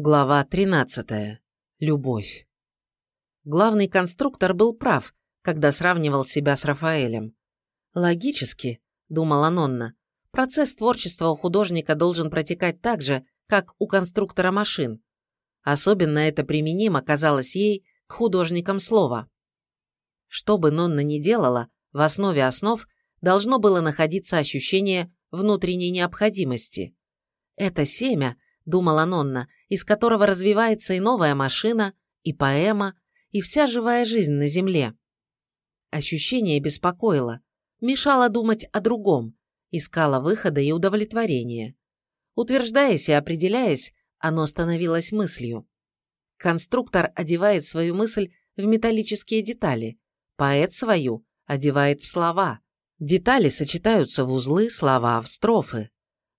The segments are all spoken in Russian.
Глава 13. Любовь. Главный конструктор был прав, когда сравнивал себя с Рафаэлем. Логически, думала Нонна, процесс творчества у художника должен протекать так же, как у конструктора машин. Особенно это применимо казалось ей к художникам слова. Что бы Нонна ни делала, в основе основ должно было находиться ощущение внутренней необходимости. Это семя, думала Нонна, из которого развивается и новая машина, и поэма, и вся живая жизнь на земле. Ощущение беспокоило, мешало думать о другом, искало выхода и удовлетворения. Утверждаясь и определяясь, оно становилось мыслью. Конструктор одевает свою мысль в металлические детали, поэт свою одевает в слова. Детали сочетаются в узлы, слова в строфы.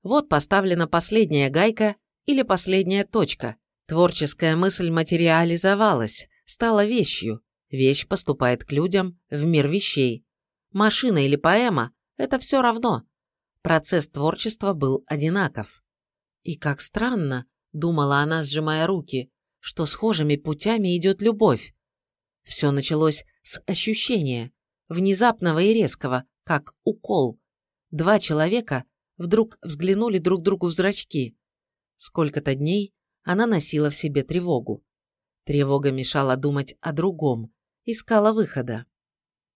Вот поставлена последняя гайка или последняя точка. Творческая мысль материализовалась, стала вещью. Вещь поступает к людям в мир вещей. Машина или поэма – это все равно. Процесс творчества был одинаков. И как странно, думала она, сжимая руки, что схожими путями идет любовь. Все началось с ощущения, внезапного и резкого, как укол. Два человека вдруг взглянули друг другу в зрачки. Сколько-то дней она носила в себе тревогу. Тревога мешала думать о другом, искала выхода.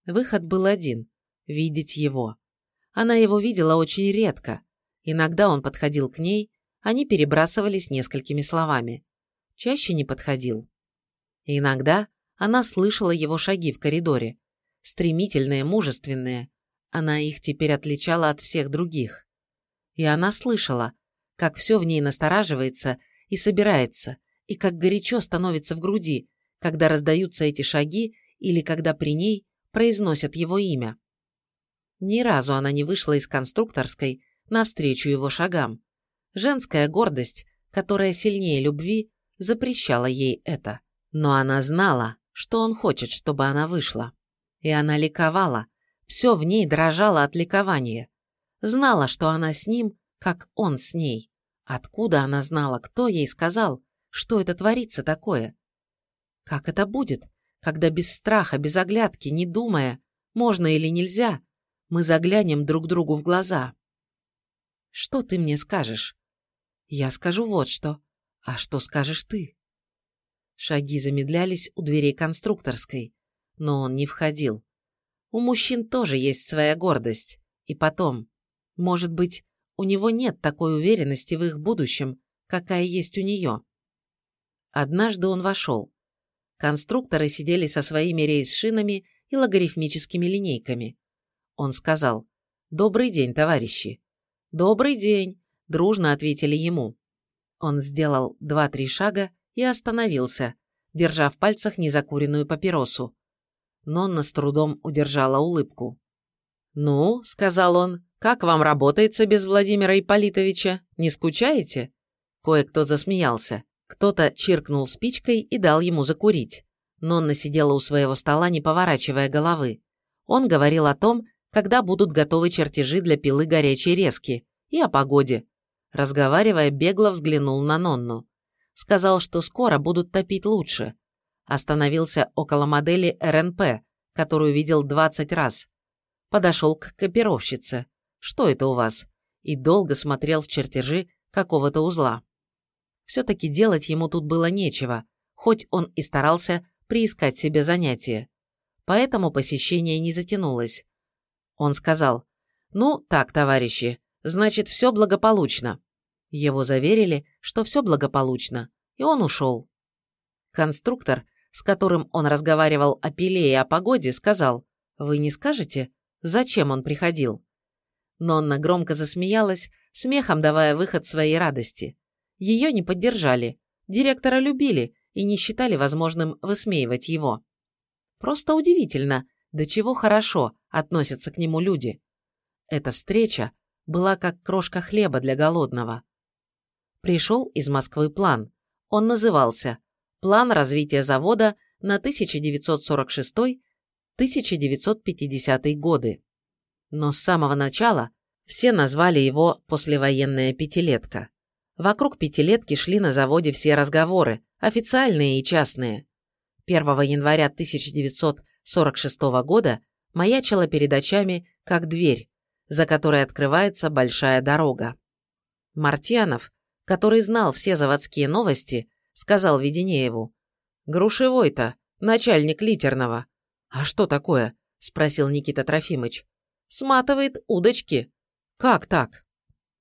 Выход был один – видеть его. Она его видела очень редко. Иногда он подходил к ней, они перебрасывались несколькими словами. Чаще не подходил. Иногда она слышала его шаги в коридоре. Стремительные, мужественные. Она их теперь отличала от всех других. И она слышала, как все в ней настораживается и собирается, и как горячо становится в груди, когда раздаются эти шаги или когда при ней произносят его имя. Ни разу она не вышла из конструкторской навстречу его шагам. Женская гордость, которая сильнее любви, запрещала ей это. Но она знала, что он хочет, чтобы она вышла. И она ликовала, все в ней дрожало от ликования. Знала, что она с ним, как он с ней. Откуда она знала, кто ей сказал, что это творится такое? Как это будет, когда без страха, без оглядки, не думая, можно или нельзя, мы заглянем друг другу в глаза? Что ты мне скажешь? Я скажу вот что. А что скажешь ты? Шаги замедлялись у дверей конструкторской, но он не входил. У мужчин тоже есть своя гордость. И потом, может быть, у него нет такой уверенности в их будущем, какая есть у нее. Однажды он вошел. Конструкторы сидели со своими рейс-шинами и логарифмическими линейками. Он сказал «Добрый день, товарищи». «Добрый день», – дружно ответили ему. Он сделал два-три шага и остановился, держа в пальцах незакуренную папиросу. Нонна с трудом удержала улыбку. «Ну», – сказал он, «Как вам работается без Владимира Ипполитовича? Не скучаете?» Кое-кто засмеялся. Кто-то чиркнул спичкой и дал ему закурить. Нонна сидела у своего стола, не поворачивая головы. Он говорил о том, когда будут готовы чертежи для пилы горячей резки, и о погоде. Разговаривая, бегло взглянул на Нонну. Сказал, что скоро будут топить лучше. Остановился около модели РНП, которую видел 20 раз. Подошел к копировщице что это у вас?» и долго смотрел в чертежи какого-то узла. Все-таки делать ему тут было нечего, хоть он и старался приискать себе занятие. Поэтому посещение не затянулось. Он сказал, «Ну, так, товарищи, значит, все благополучно». Его заверили, что все благополучно, и он ушел. Конструктор, с которым он разговаривал о пиле и о погоде, сказал, «Вы не скажете, зачем он приходил?» Нонна громко засмеялась, смехом давая выход своей радости. Ее не поддержали, директора любили и не считали возможным высмеивать его. Просто удивительно, до чего хорошо относятся к нему люди. Эта встреча была как крошка хлеба для голодного. Пришел из Москвы план. Он назывался «План развития завода на 1946-1950 годы» но с самого начала все назвали его «послевоенная пятилетка». Вокруг пятилетки шли на заводе все разговоры, официальные и частные. 1 января 1946 года маячила перед очами как дверь, за которой открывается большая дорога. Мартьянов, который знал все заводские новости, сказал Веденееву. «Грушевой-то, начальник литерного». «А что такое?» – спросил Никита Трофимыч. «Сматывает удочки». «Как так?»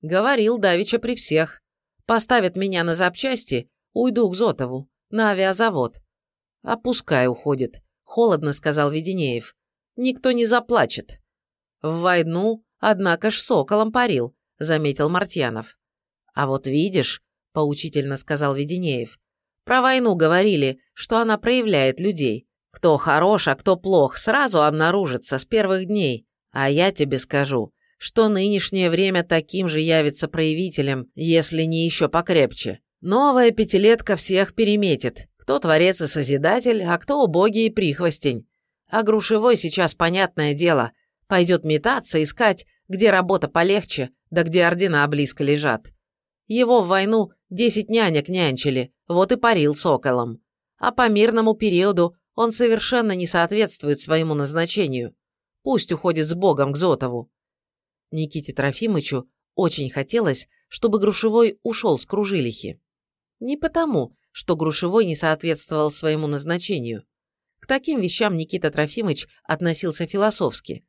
«Говорил Давича при всех. Поставят меня на запчасти, уйду к Зотову, на авиазавод». «А уходит», – холодно сказал Веденеев. «Никто не заплачет». «В войну, однако ж соколом парил», – заметил Мартьянов. «А вот видишь», – поучительно сказал Веденеев, «про войну говорили, что она проявляет людей. Кто хорош, а кто плох, сразу обнаружится с первых дней. А я тебе скажу, что нынешнее время таким же явится проявителем, если не еще покрепче. Новая пятилетка всех переметит. Кто творец и созидатель, а кто убогий и прихвостень. А Грушевой сейчас, понятное дело, пойдет метаться, искать, где работа полегче, да где ордена близко лежат. Его в войну десять нянек нянчили, вот и парил соколом. А по мирному периоду он совершенно не соответствует своему назначению. Пусть уходит с Богом к Зотову. Никите Трофимычу очень хотелось, чтобы Грушевой ушел с Кружилихи. Не потому, что Грушевой не соответствовал своему назначению. К таким вещам Никита Трофимыч относился философски.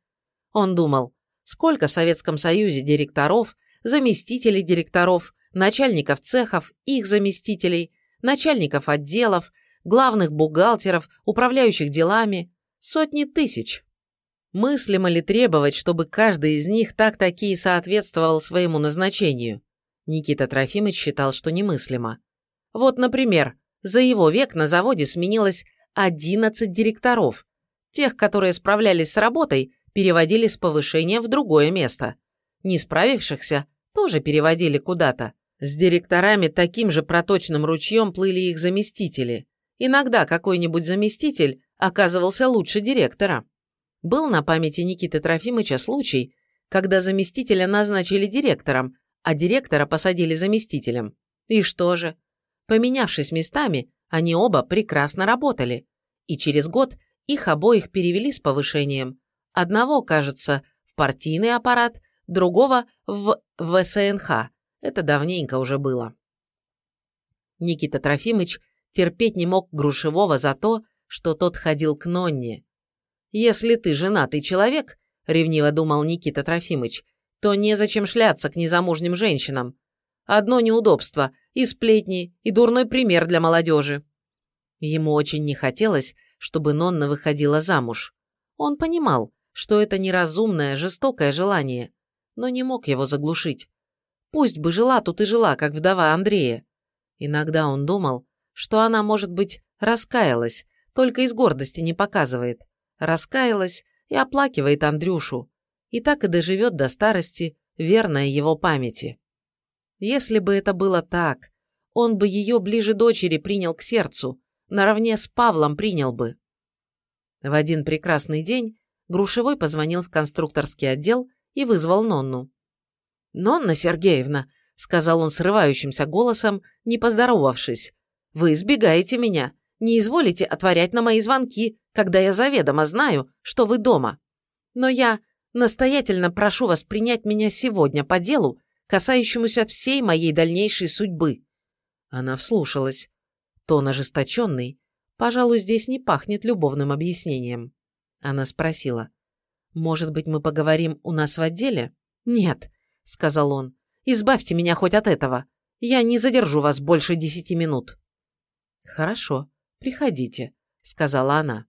Он думал, сколько в Советском Союзе директоров, заместителей директоров, начальников цехов, их заместителей, начальников отделов, главных бухгалтеров, управляющих делами. Сотни тысяч. Мыслимо ли требовать, чтобы каждый из них так-таки соответствовал своему назначению? Никита Трофимович считал, что немыслимо. Вот, например, за его век на заводе сменилось 11 директоров. Тех, которые справлялись с работой, переводили с повышения в другое место. Не справившихся тоже переводили куда-то. С директорами таким же проточным ручьем плыли их заместители. Иногда какой-нибудь заместитель оказывался лучше директора. Был на памяти Никиты Трофимыча случай, когда заместителя назначили директором, а директора посадили заместителем. И что же? Поменявшись местами, они оба прекрасно работали. И через год их обоих перевели с повышением. Одного, кажется, в партийный аппарат, другого в ВСНХ. Это давненько уже было. Никита Трофимыч терпеть не мог Грушевого за то, что тот ходил к Нонне. «Если ты женатый человек», — ревниво думал Никита Трофимыч, «то незачем шляться к незамужним женщинам. Одно неудобство, и сплетни, и дурной пример для молодежи». Ему очень не хотелось, чтобы Нонна выходила замуж. Он понимал, что это неразумное, жестокое желание, но не мог его заглушить. Пусть бы жила тут и жила, как вдова Андрея. Иногда он думал, что она, может быть, раскаялась, только из гордости не показывает. Раскаялась и оплакивает Андрюшу. И так и доживет до старости, верная его памяти. Если бы это было так, он бы ее ближе дочери принял к сердцу, наравне с Павлом принял бы. В один прекрасный день Грушевой позвонил в конструкторский отдел и вызвал Нонну. «Нонна Сергеевна», — сказал он срывающимся голосом, не поздоровавшись, — «вы избегаете меня, не изволите отворять на мои звонки, когда я заведомо знаю, что вы дома. Но я настоятельно прошу вас принять меня сегодня по делу, касающемуся всей моей дальнейшей судьбы». Она вслушалась. Тон ожесточенный. Пожалуй, здесь не пахнет любовным объяснением. Она спросила. «Может быть, мы поговорим у нас в отделе?» «Нет», — сказал он. «Избавьте меня хоть от этого. Я не задержу вас больше десяти минут». «Хорошо, приходите», — сказала она.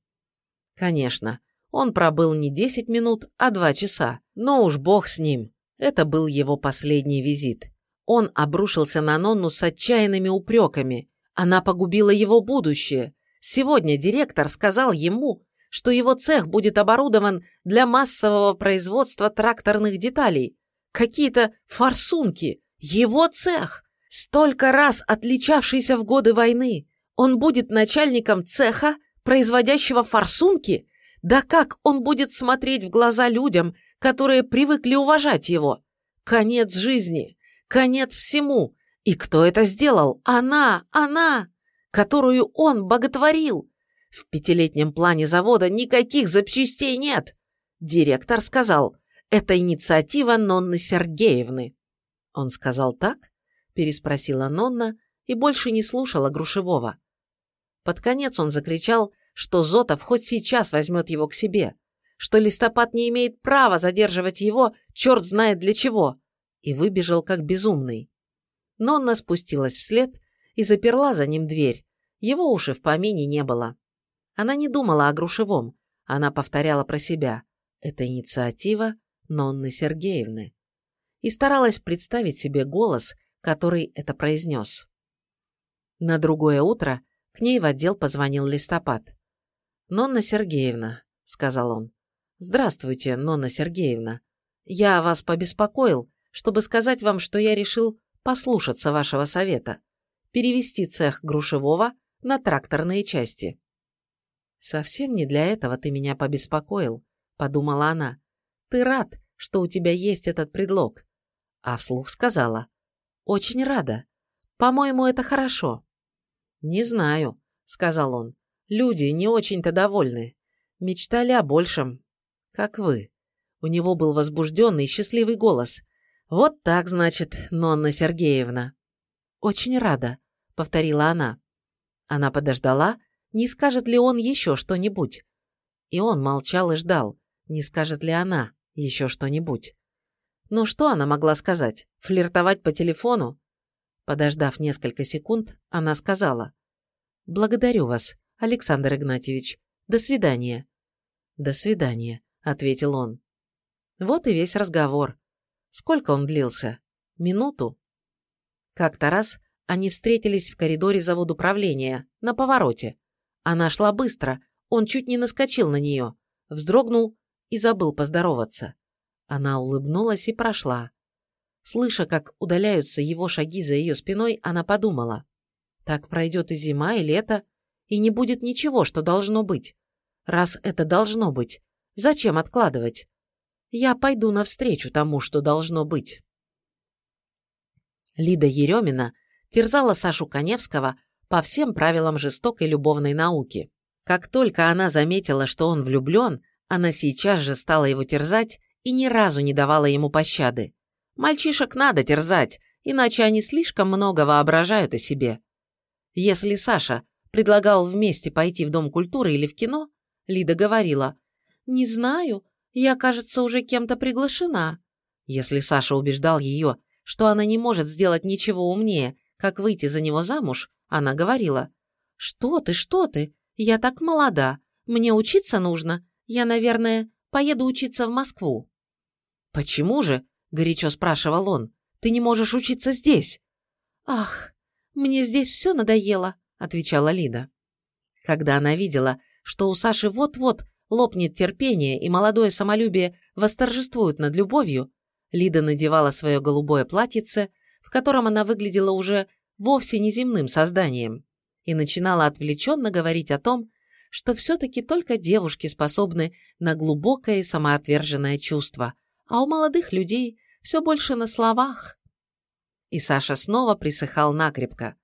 Конечно, он пробыл не десять минут, а два часа, но уж бог с ним. Это был его последний визит. Он обрушился на Нонну с отчаянными упреками. Она погубила его будущее. Сегодня директор сказал ему, что его цех будет оборудован для массового производства тракторных деталей, какие-то форсунки. Его цех, столько раз отличавшийся в годы войны. Он будет начальником цеха, производящего форсунки? Да как он будет смотреть в глаза людям, которые привыкли уважать его? Конец жизни, конец всему, И кто это сделал? Она! Она! Которую он боготворил! В пятилетнем плане завода никаких запчастей нет! Директор сказал, это инициатива Нонны Сергеевны. Он сказал так? Переспросила Нонна и больше не слушала Грушевого. Под конец он закричал, что Зотов хоть сейчас возьмет его к себе, что листопад не имеет права задерживать его, черт знает для чего, и выбежал как безумный. Нонна спустилась вслед и заперла за ним дверь. Его уши в помине не было. Она не думала о Грушевом, она повторяла про себя. Это инициатива Нонны Сергеевны. И старалась представить себе голос, который это произнес. На другое утро к ней в отдел позвонил Листопад. «Нонна Сергеевна», — сказал он. «Здравствуйте, Нонна Сергеевна. Я вас побеспокоил, чтобы сказать вам, что я решил послушаться вашего совета, перевести цех Грушевого на тракторные части». «Совсем не для этого ты меня побеспокоил», — подумала она. «Ты рад, что у тебя есть этот предлог». А вслух сказала. «Очень рада. По-моему, это хорошо. «Не знаю», — сказал он. «Люди не очень-то довольны. Мечтали о большем. Как вы». У него был возбужденный, счастливый голос. «Вот так, значит, Нонна Сергеевна». «Очень рада», — повторила она. Она подождала, не скажет ли он еще что-нибудь. И он молчал и ждал, не скажет ли она еще что-нибудь. Ну что она могла сказать? Флиртовать по телефону? Подождав несколько секунд, она сказала. «Благодарю вас, Александр Игнатьевич. До свидания». «До свидания», — ответил он. Вот и весь разговор. Сколько он длился? Минуту? Как-то раз они встретились в коридоре завода управления, на повороте. Она шла быстро, он чуть не наскочил на нее, вздрогнул и забыл поздороваться. Она улыбнулась и прошла. Слыша, как удаляются его шаги за ее спиной, она подумала. Так пройдет и зима, и лето, и не будет ничего, что должно быть. Раз это должно быть, зачем откладывать? Я пойду навстречу тому, что должно быть. Лида Еремина терзала Сашу Коневского по всем правилам жестокой любовной науки. Как только она заметила, что он влюблен, она сейчас же стала его терзать и ни разу не давала ему пощады. Мальчишек надо терзать, иначе они слишком много воображают о себе. Если Саша предлагал вместе пойти в Дом культуры или в кино, Лида говорила «Не знаю, я, кажется, уже кем-то приглашена». Если Саша убеждал ее, что она не может сделать ничего умнее, как выйти за него замуж, она говорила «Что ты, что ты? Я так молода. Мне учиться нужно. Я, наверное, поеду учиться в Москву». «Почему же?» горячо спрашивал он. «Ты не можешь учиться здесь?» «Ах, мне здесь все надоело», — отвечала Лида. Когда она видела, что у Саши вот-вот лопнет терпение и молодое самолюбие восторжествуют над любовью, Лида надевала свое голубое платьице, в котором она выглядела уже вовсе неземным созданием, и начинала отвлеченно говорить о том, что все-таки только девушки способны на глубокое самоотверженное чувство, а у молодых людей все больше на словах. И Саша снова присыхал накрепко.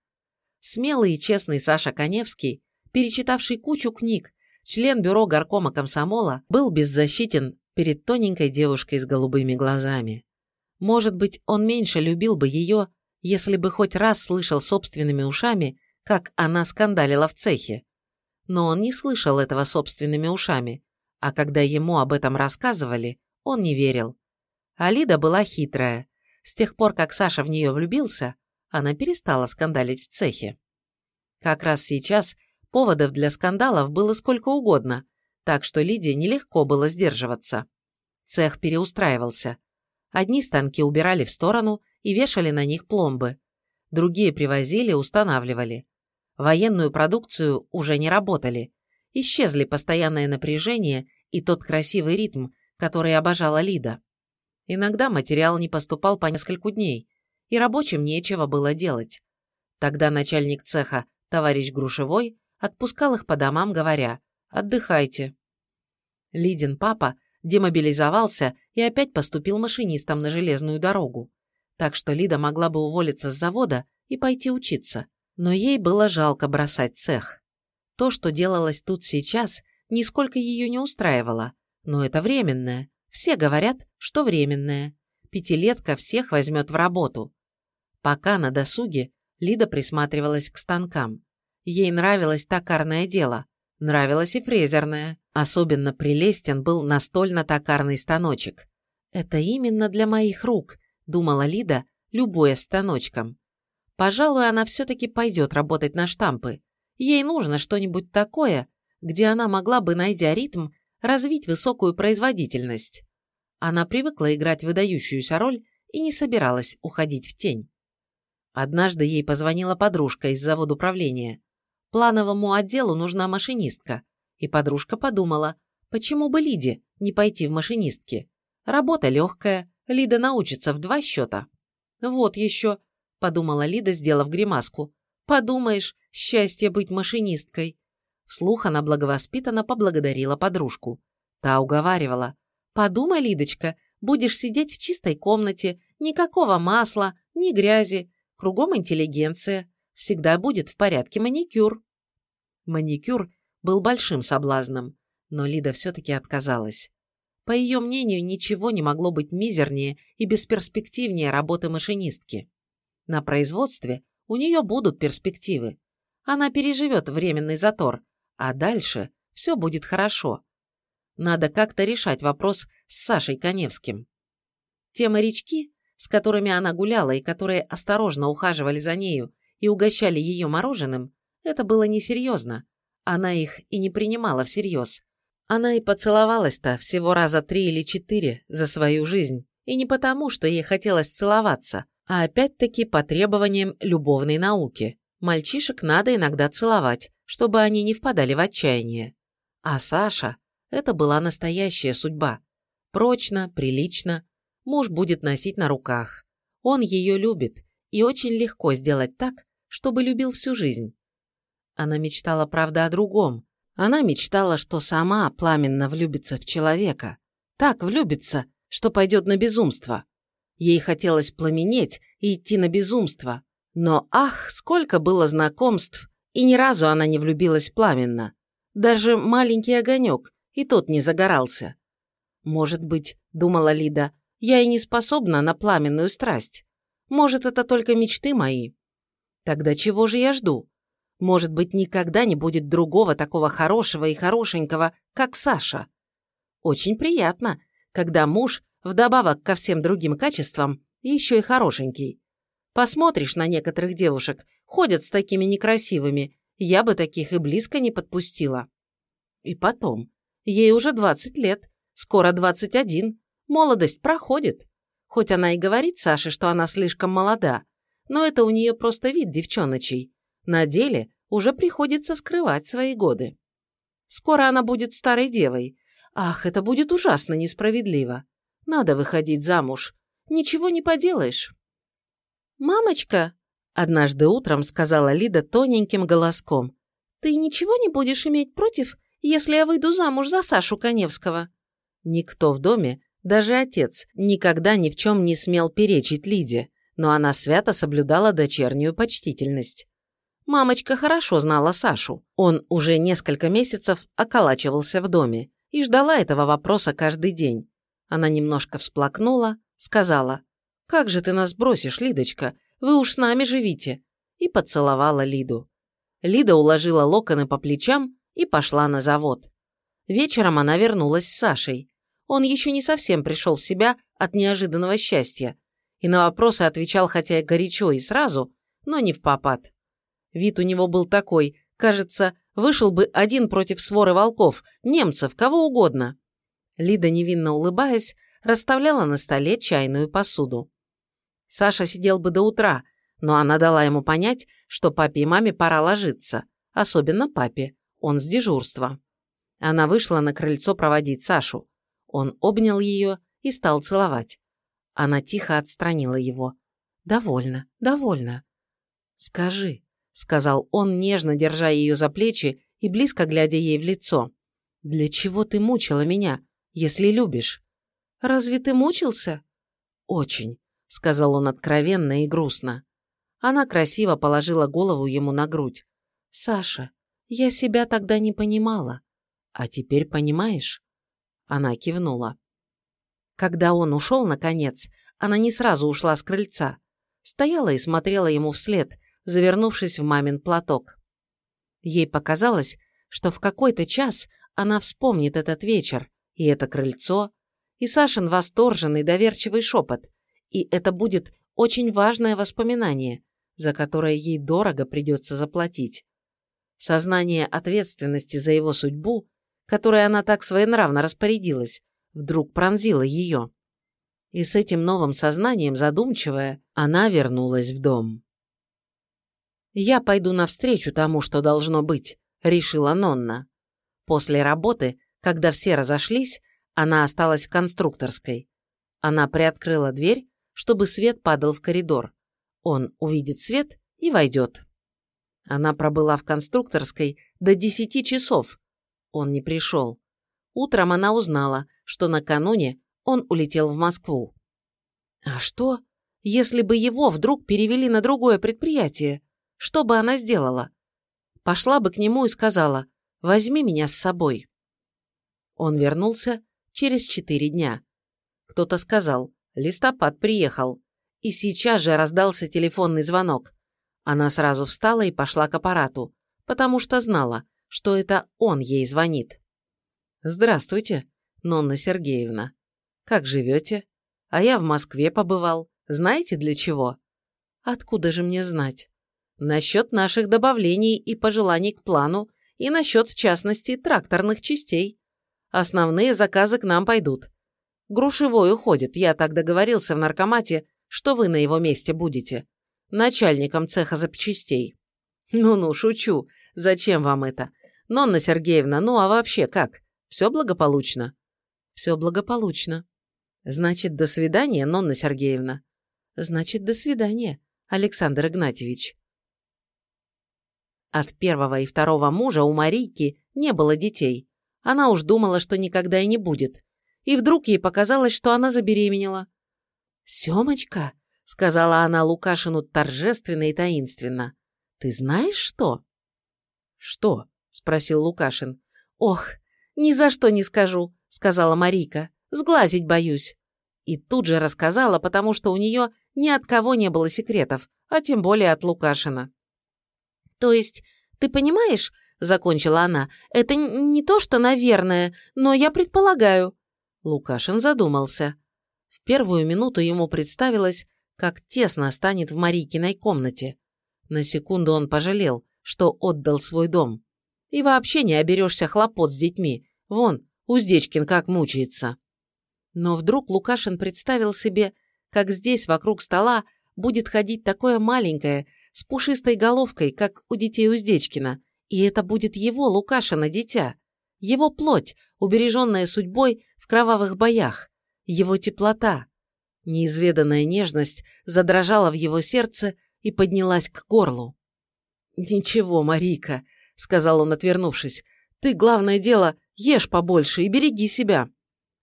Смелый и честный Саша Коневский, перечитавший кучу книг, член бюро горкома комсомола, был беззащитен перед тоненькой девушкой с голубыми глазами. Может быть, он меньше любил бы ее, если бы хоть раз слышал собственными ушами, как она скандалила в цехе. Но он не слышал этого собственными ушами, а когда ему об этом рассказывали, он не верил. Алида была хитрая. С тех пор, как Саша в нее влюбился, она перестала скандалить в цехе. Как раз сейчас поводов для скандалов было сколько угодно, так что Лиде нелегко было сдерживаться. Цех переустраивался. Одни станки убирали в сторону и вешали на них пломбы. Другие привозили, устанавливали. Военную продукцию уже не работали. Исчезли постоянное напряжение и тот красивый ритм, который обожала Лида. Иногда материал не поступал по нескольку дней, и рабочим нечего было делать. Тогда начальник цеха, товарищ Грушевой, отпускал их по домам, говоря «Отдыхайте». Лидин папа демобилизовался и опять поступил машинистом на железную дорогу. так что Лида могла бы уволиться с завода и пойти учиться. Но ей было жалко бросать цех. То, что делалось тут сейчас, нисколько ее не устраивало. Но это временное. Все говорят, что временное. Пятилетка всех возьмет в работу. Пока на досуге Лида присматривалась к станкам. Ей нравилось токарное дело. Нравилось и фрезерное. Особенно прелестен был настольно-токарный станочек. «Это именно для моих рук», — думала Лида, любое станочком. Пожалуй, она все-таки пойдет работать на штампы. Ей нужно что-нибудь такое, где она могла бы, найдя ритм, развить высокую производительность. Она привыкла играть выдающуюся роль и не собиралась уходить в тень. Однажды ей позвонила подружка из завода управления. Плановому отделу нужна машинистка, и подружка подумала, почему бы Лиде не пойти в машинистки. Работа легкая, Лида научится в два счета. Вот еще, подумала Лида, сделав гримаску. Подумаешь, счастье быть машинисткой. Вслух она благовоспитанно поблагодарила подружку. Та уговаривала. «Подумай, Лидочка, будешь сидеть в чистой комнате, никакого масла, ни грязи, кругом интеллигенция, всегда будет в порядке маникюр». Маникюр был большим соблазном, но Лида все-таки отказалась. По ее мнению, ничего не могло быть мизернее и бесперспективнее работы машинистки. На производстве у нее будут перспективы. Она переживет временный затор, а дальше все будет хорошо. Надо как-то решать вопрос с Сашей Коневским. Те морячки, с которыми она гуляла и которые осторожно ухаживали за нею и угощали ее мороженым, это было несерьезно. Она их и не принимала всерьез. Она и поцеловалась-то всего раза три или четыре за свою жизнь. И не потому, что ей хотелось целоваться, а опять-таки по требованиям любовной науки. Мальчишек надо иногда целовать, чтобы они не впадали в отчаяние. А Саша – это была настоящая судьба. Прочно, прилично. Муж будет носить на руках. Он ее любит, и очень легко сделать так, чтобы любил всю жизнь. Она мечтала, правда, о другом, она мечтала, что сама пламенно влюбится в человека. Так влюбится, что пойдет на безумство. Ей хотелось пламенеть и идти на безумство. Но ах, сколько было знакомств, и ни разу она не влюбилась пламенно. Даже маленький огонек, и тот не загорался. «Может быть, — думала Лида, — я и не способна на пламенную страсть. Может, это только мечты мои. Тогда чего же я жду? Может быть, никогда не будет другого такого хорошего и хорошенького, как Саша. Очень приятно, когда муж, вдобавок ко всем другим качествам, еще и хорошенький. Посмотришь на некоторых девушек, ходят с такими некрасивыми, я бы таких и близко не подпустила. И потом, ей уже 20 лет, скоро 21, молодость проходит. Хоть она и говорит Саше, что она слишком молода, но это у нее просто вид девчоночий. На деле уже приходится скрывать свои годы. Скоро она будет старой девой. Ах, это будет ужасно несправедливо. Надо выходить замуж. Ничего не поделаешь. «Мамочка!» – однажды утром сказала Лида тоненьким голоском. «Ты ничего не будешь иметь против, если я выйду замуж за Сашу Коневского?» Никто в доме, даже отец, никогда ни в чем не смел перечить Лиде, но она свято соблюдала дочернюю почтительность. Мамочка хорошо знала Сашу. Он уже несколько месяцев околачивался в доме и ждала этого вопроса каждый день. Она немножко всплакнула, сказала, «Как же ты нас бросишь, Лидочка? Вы уж с нами живите!» и поцеловала Лиду. Лида уложила локоны по плечам и пошла на завод. Вечером она вернулась с Сашей. Он еще не совсем пришел в себя от неожиданного счастья и на вопросы отвечал хотя и горячо и сразу, но не в попад. Вид у него был такой, кажется, вышел бы один против своры волков, немцев, кого угодно. Лида, невинно улыбаясь, расставляла на столе чайную посуду. Саша сидел бы до утра, но она дала ему понять, что папе и маме пора ложиться, особенно папе, он с дежурства. Она вышла на крыльцо проводить Сашу. Он обнял ее и стал целовать. Она тихо отстранила его. «Довольно, довольно. Скажи, — сказал он, нежно держа ее за плечи и близко глядя ей в лицо. «Для чего ты мучила меня, если любишь?» «Разве ты мучился?» «Очень», — сказал он откровенно и грустно. Она красиво положила голову ему на грудь. «Саша, я себя тогда не понимала. А теперь понимаешь?» Она кивнула. Когда он ушел, наконец, она не сразу ушла с крыльца. Стояла и смотрела ему вслед, завернувшись в мамин платок. Ей показалось, что в какой-то час она вспомнит этот вечер, и это крыльцо, и Сашин восторженный доверчивый шепот, и это будет очень важное воспоминание, за которое ей дорого придется заплатить. Сознание ответственности за его судьбу, которой она так своенравно распорядилась, вдруг пронзило ее. И с этим новым сознанием, задумчивая, она вернулась в дом. «Я пойду навстречу тому, что должно быть», — решила Нонна. После работы, когда все разошлись, она осталась в конструкторской. Она приоткрыла дверь, чтобы свет падал в коридор. Он увидит свет и войдет. Она пробыла в конструкторской до десяти часов. Он не пришел. Утром она узнала, что накануне он улетел в Москву. А что, если бы его вдруг перевели на другое предприятие? Что бы она сделала? Пошла бы к нему и сказала «Возьми меня с собой». Он вернулся через четыре дня. Кто-то сказал «Листопад приехал». И сейчас же раздался телефонный звонок. Она сразу встала и пошла к аппарату, потому что знала, что это он ей звонит. «Здравствуйте, Нонна Сергеевна. Как живете? А я в Москве побывал. Знаете для чего?» «Откуда же мне знать?» «Насчет наших добавлений и пожеланий к плану, и насчет, в частности, тракторных частей. Основные заказы к нам пойдут. Грушевой уходит, я так договорился в наркомате, что вы на его месте будете. Начальником цеха запчастей. Ну-ну, шучу. Зачем вам это? Нонна Сергеевна, ну а вообще как? Все благополучно? Все благополучно. Значит, до свидания, Нонна Сергеевна. Значит, до свидания, Александр Игнатьевич. От первого и второго мужа у Марийки не было детей. Она уж думала, что никогда и не будет. И вдруг ей показалось, что она забеременела. «Семочка», — сказала она Лукашину торжественно и таинственно, — «ты знаешь что?» «Что?» — спросил Лукашин. «Ох, ни за что не скажу», — сказала Марика. «Сглазить боюсь». И тут же рассказала, потому что у нее ни от кого не было секретов, а тем более от Лукашина. «То есть, ты понимаешь, закончила она. «Это не то, что, наверное, но я предполагаю». Лукашин задумался. В первую минуту ему представилось, как тесно станет в Марикиной комнате. На секунду он пожалел, что отдал свой дом. И вообще не оберешься хлопот с детьми. Вон, Уздечкин как мучается. Но вдруг Лукашин представил себе, как здесь, вокруг стола, будет ходить такое маленькое, с пушистой головкой, как у детей Уздечкина, и это будет его, Лукашина, дитя. Его плоть, убереженная судьбой в кровавых боях. Его теплота. Неизведанная нежность задрожала в его сердце и поднялась к горлу. «Ничего, Марика», — сказал он, отвернувшись, — «ты, главное дело, ешь побольше и береги себя».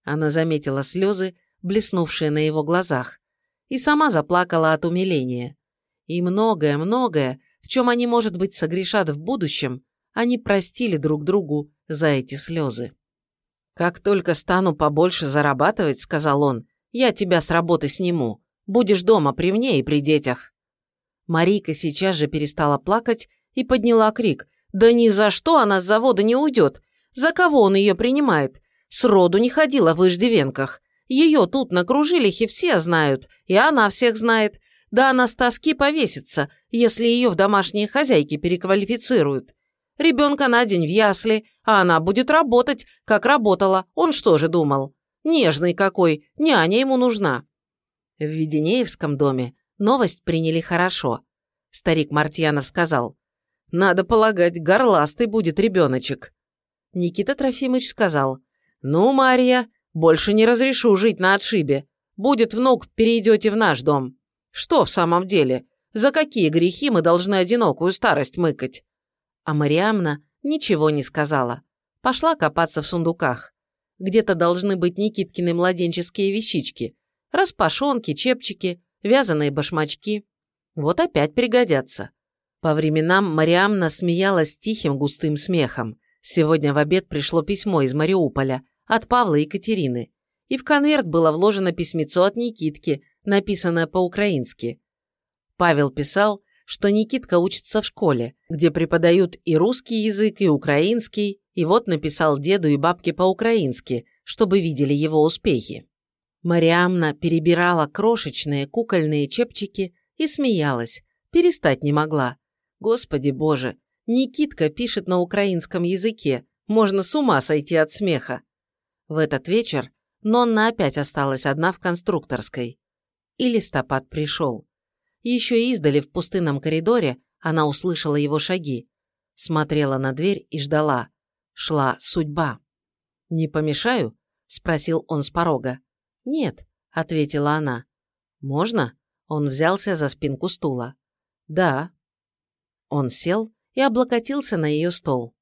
Она заметила слезы, блеснувшие на его глазах, и сама заплакала от умиления. И многое-многое в чем они, может быть, согрешат в будущем, они простили друг другу за эти слезы. «Как только стану побольше зарабатывать, — сказал он, — я тебя с работы сниму. Будешь дома при мне и при детях». Марийка сейчас же перестала плакать и подняла крик. «Да ни за что она с завода не уйдет! За кого он ее принимает? Сроду не ходила в иждивенках. Ее тут на кружилихе все знают, и она всех знает. Да она с тоски повесится, если ее в домашние хозяйки переквалифицируют. Ребенка на день в ясли, а она будет работать, как работала. Он что же думал? Нежный какой, няня ему нужна. В Веденеевском доме новость приняли хорошо. Старик Мартьянов сказал, «Надо полагать, горластый будет ребеночек». Никита Трофимович сказал, «Ну, Марья, больше не разрешу жить на отшибе. Будет внук, перейдете в наш дом». Что в самом деле? За какие грехи мы должны одинокую старость мыкать? А Мариамна ничего не сказала. Пошла копаться в сундуках. Где-то должны быть Никиткины младенческие вещички. Распашонки, чепчики. вязаные башмачки. Вот опять пригодятся. По временам Мариамна смеялась тихим густым смехом. Сегодня в обед пришло письмо из Мариуполя от Павла и Екатерины, и в конверт было вложено письмецо от Никитки, написанное по-украински. Павел писал, что Никитка учится в школе, где преподают и русский язык, и украинский, и вот написал деду и бабке по-украински, чтобы видели его успехи. Мариамна перебирала крошечные кукольные чепчики и смеялась, перестать не могла. Господи боже, Никитка пишет на украинском языке, можно с ума сойти от смеха. В этот вечер Нонна опять осталась одна в конструкторской. И листопад пришел. Еще издали в пустынном коридоре она услышала его шаги. Смотрела на дверь и ждала. Шла судьба. «Не помешаю?» – спросил он с порога. «Нет», – ответила она. «Можно?» – он взялся за спинку стула. «Да». Он сел и облокотился на ее стол.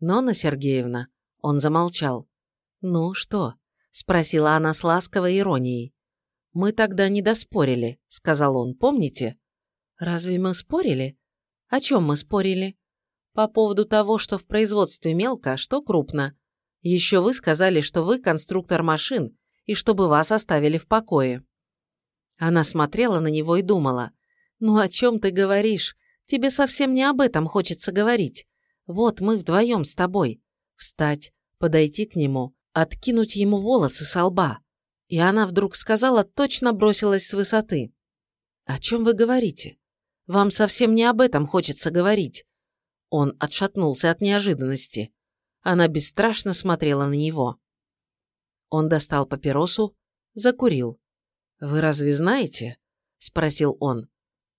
«Нонна Сергеевна», – он замолчал. «Ну что?» – спросила она с ласковой иронией. «Мы тогда не доспорили», – сказал он, помните? «Разве мы спорили? О чем мы спорили?» «По поводу того, что в производстве мелко, а что крупно. Еще вы сказали, что вы конструктор машин, и чтобы вас оставили в покое». Она смотрела на него и думала, «Ну о чем ты говоришь? Тебе совсем не об этом хочется говорить. Вот мы вдвоем с тобой. Встать, подойти к нему, откинуть ему волосы со лба. И она вдруг сказала, точно бросилась с высоты. «О чем вы говорите? Вам совсем не об этом хочется говорить». Он отшатнулся от неожиданности. Она бесстрашно смотрела на него. Он достал папиросу, закурил. «Вы разве знаете?» – спросил он.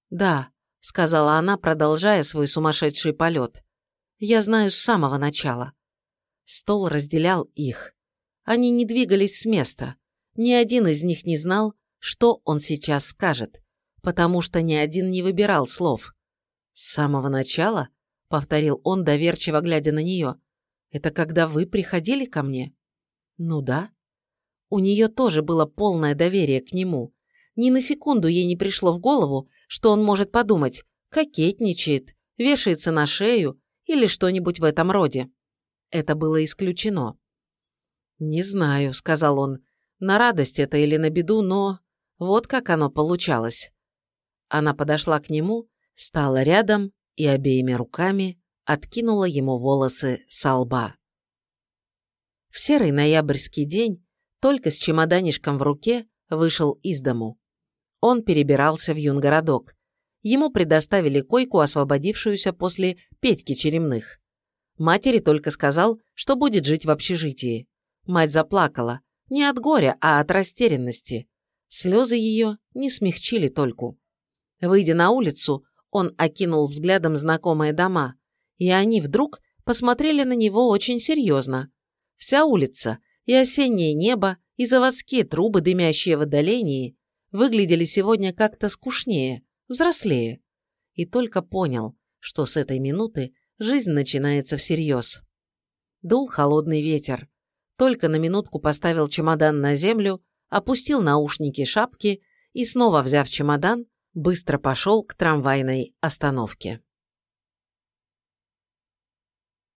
«Да», – сказала она, продолжая свой сумасшедший полет. «Я знаю с самого начала». Стол разделял их. Они не двигались с места. Ни один из них не знал, что он сейчас скажет, потому что ни один не выбирал слов. «С самого начала?» — повторил он, доверчиво глядя на нее. «Это когда вы приходили ко мне?» «Ну да». У нее тоже было полное доверие к нему. Ни на секунду ей не пришло в голову, что он может подумать, кокетничает, вешается на шею или что-нибудь в этом роде. Это было исключено. «Не знаю», — сказал он, — «на радость это или на беду, но вот как оно получалось». Она подошла к нему, стала рядом и обеими руками откинула ему волосы со лба. В серый ноябрьский день, только с чемоданишком в руке, вышел из дому. Он перебирался в юнгородок. Ему предоставили койку, освободившуюся после Петьки Черемных. Матери только сказал, что будет жить в общежитии. Мать заплакала. Не от горя, а от растерянности. Слезы ее не смягчили только. Выйдя на улицу, он окинул взглядом знакомые дома, и они вдруг посмотрели на него очень серьезно. Вся улица, и осеннее небо, и заводские трубы, дымящие в отдалении, выглядели сегодня как-то скучнее, взрослее. И только понял, что с этой минуты жизнь начинается всерьез. Дул холодный ветер только на минутку поставил чемодан на землю, опустил наушники шапки и, снова взяв чемодан, быстро пошел к трамвайной остановке.